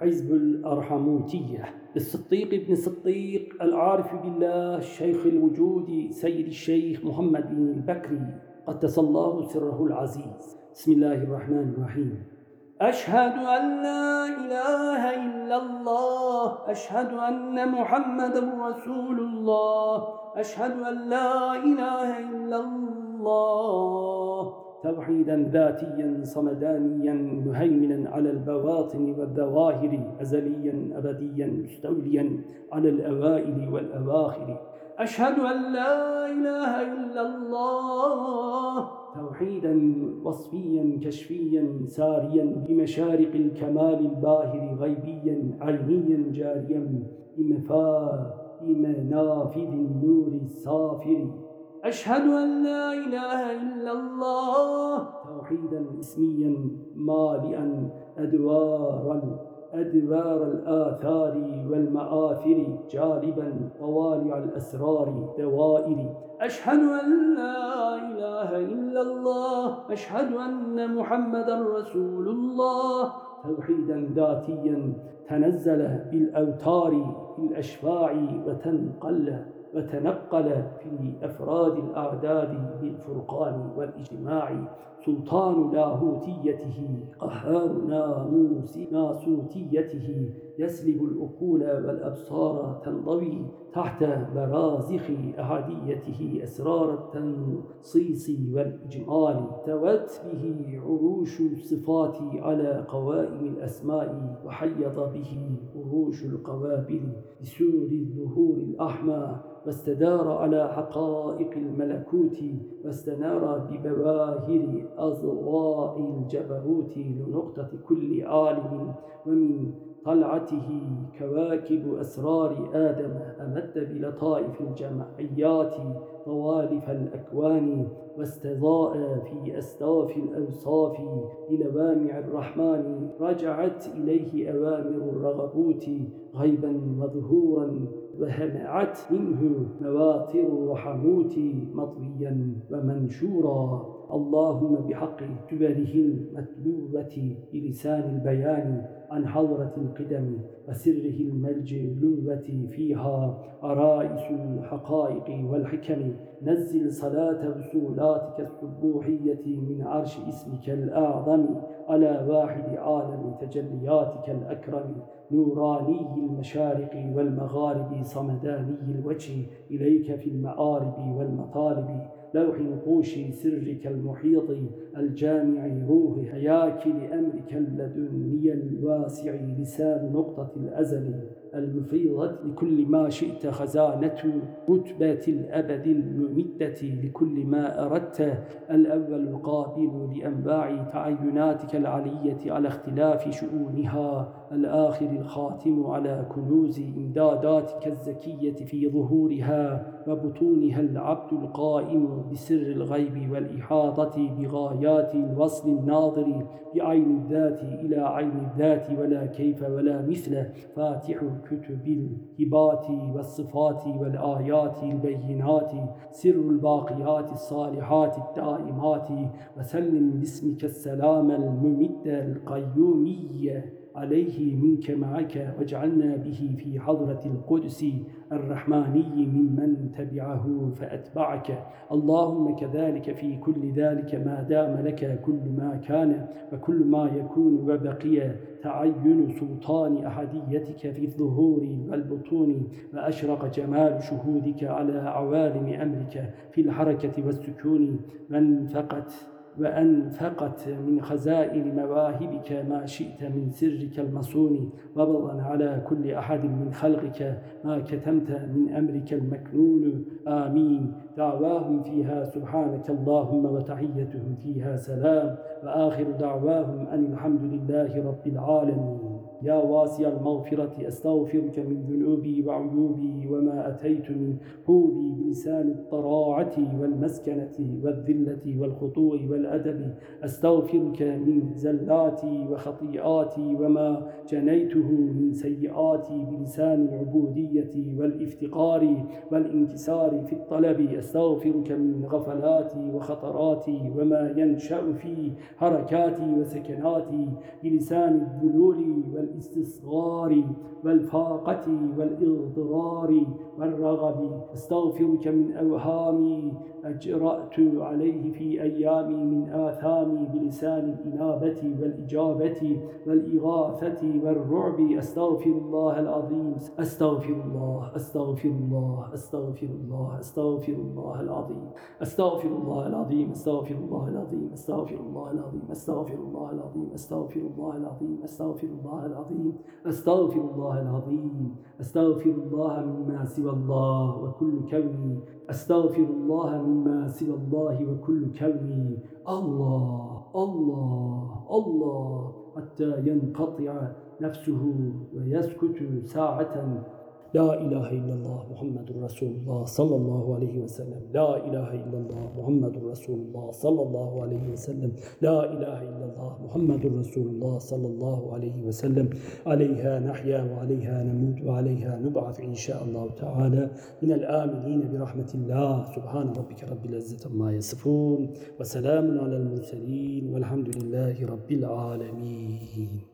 حزب الأرحموتية الصديق بن صديق العارف بالله الشيخ الوجود سيد الشيخ محمد بن البكري قدس الله سره العزيز. بسم الله الرحمن الرحيم. أشهد أن لا إله إلا الله. أشهد أن محمد رسول الله. أشهد أن لا إله إلا الله. توحيدا ذاتيا صمدانيا مهيمنا على البواطن والظواهر أزليا أبديا مستوليا على الأوائل والأواخر. أشهد أن لا إله إلا الله. توحيدا وصفيا كشفيا ساريا بمشارق الكمال الباهر غيبيا عينيا جاريا بمفا بمنافذ النور الصافر. أشهد أن لا إله إلا الله توحيدا اسميا مالئا أدوار أدبار الآثار والمآثر جالبا طوالع الأسرار دوائر. أشهد أن لا إله إلا الله أشهد أن محمدا رسول الله. توحيدا ذاتيا تنزل بالأوتار في الأشفاع وتنقل. وتنقل في أفراد الأعداد بالفرقان والإجماع سلطان لاهوتيته قهار ناموس ناسوتيته. يسلب الأقول والأبصار تنضوي تحت برازخ أحديته أسرار التنصيص والإجمال توت به عروش الصفات على قوائم الأسماء وحيض به عروش القوابل بسور الظهور الأحمى واستدار على حقائق الملكوت واستنار ببواهر أضواء الجبروت لنقطة كل عالم ومن طلعته كواكب أسرار آدم أمد بلطائف الجمعيات طوالف الأكوان واستضاء في أستاف الأوصاف بلوامع الرحمن رجعت إليه أوامر الرغبوت غيبا وظهورا وهمعت منه مواطر الرحموت مطويا ومنشورا. اللهم بحق تبره المتلوة بلسان البيان عن حضرة القدم وسره المجلوة فيها. عرائس الحقائق والحكم نزل صلاة وصولاتك السبوحية من عرش اسمك الأعظم. على واحد عالم تجلياتك الأكرم نوراني المشارق والمغارب صمداني الوجه إليك في المآرب والمطالب لوح نقوش سرك المحيط الجامع روح هياكل أمرك اللدني الواسع لسان نقطة الأزل المفيضة لكل ما شئت خزانة رتبة الأبد الممدة لكل ما أردت. الأول القابل لأنباع تعيناتك العلية على اختلاف شؤونها. الآخر الخاتم على كنوز إمداداتك الزكية في ظهورها. وبطونها العبد القائم بسر الغيب والإحاطة بغايات الوصل الناظر بعين الذات إلى عين الذات ولا كيف ولا مثل فاتح كتب الهبات والصفات والآيات البينات سر الباقيات الصالحات الدائمات وسلم باسمك السلام الممد القيومي. عليه منك معك واجعلنا به في حضرة القدس الرحماني ممن تبعه فأتبعك. اللهم كذلك في كل ذلك ما دام لك كل ما كان وكل ما يكون وبقي تعين سلطان أحديتك في الظهور والبطون وأشرق جمال شهودك على عوالم أمرك في الحركة والسكون. وانفقت وأنفقت من خزائن مواهبك ما شئت من سرك المصون وبضا على كل أحد من خلقك ما كتمت من أمرك المكنون. آمين. دعواهم فيها سبحانك اللهم وتحيتهم فيها سلام. وآخر دعواهم أن الحمد لله رب العالمين. يا واسع المغفرة أستغفرك من ذنوبي وعيوبي وما أتيت من حوبي بلسان الطراعة والمسكنة والذلة والخطوع والأدب. أستغفرك من زلاتي وخطيئاتي وما جنيته من سيئاتي بلسان العبودية والإفتقار والانكسار في الطلب. أستغفرك من غفلاتي وخطراتي وما ينشأ في حركاتي وسكناتي بلسان الذلول والانكسار والاستصغار والفاقة والإضرار والرغب. أستغفرك من أوهامي أجرأت عليه في أيامي من آثامي بلسان الإنابة والإجابة والإغاثة والرعب. أستغفر الله العظيم. أستغفر الله أستغفر الله أستغفر الله أستغفر الله العظيم. أستغفر الله العظيم أستغفر الله العظيم أستغفر الله العظيم أستغفر الله العظيم أستغفر الله العظيم أستغفر الله العظيم. أستغفر الله العظيم. أستغفر الله مما سوى الله وكل كوني أستغفر الله مما سوى الله وكل كوني الله الله الله. حتى ينقطع نفسه ويسكت ساعة لا إله إلا الله محمد رسول الله صلى الله عليه وسلم. لا إله إلا الله محمد رسول الله صلى الله عليه وسلم. لا إله إلا الله محمد رسول الله صلى الله عليه وسلم. عليها نحيا وعليها نموت وعليها نبعث إن شاء الله تعالى من الآمنين برحمة الله. سبحان ربك رب العزة ما يصفون وسلام على المرسلين والحمد لله رب العالمين.